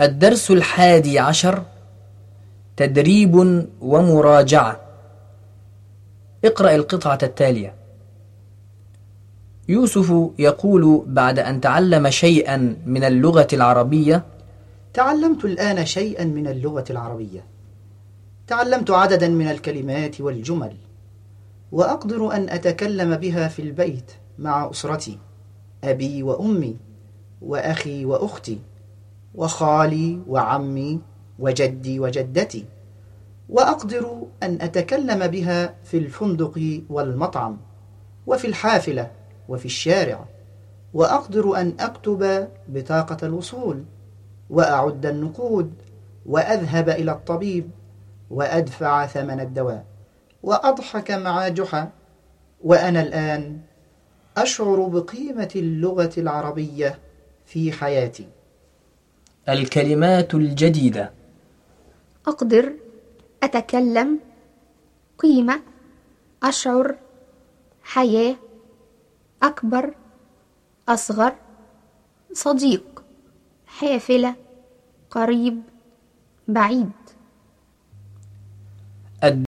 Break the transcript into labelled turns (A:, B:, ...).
A: الدرس الحادي عشر تدريب ومراجعة. اقرأ القطعة التالية. يوسف يقول بعد أن تعلم شيئا من اللغة العربية؟
B: تعلمت الآن شيئا من اللغة العربية. تعلمت عددا من الكلمات والجمل وأقدر أن أتكلم بها في البيت مع أسرتي أبي وأمي وأخي وأختي. وخالي وعمي وجدي وجدتي وأقدر أن أتكلم بها في الفندق والمطعم وفي الحافلة وفي الشارع وأقدر أن أكتب بطاقة الوصول وأعد النقود وأذهب إلى الطبيب وأدفع ثمن الدواء وأضحك مع جحا وأنا الآن أشعر بقيمة اللغة العربية في حياتي.
A: الكلمات الجديدة.
C: أقدر أتكلم قيمة أشعر حياة أكبر أصغر صديق حافلة قريب بعيد.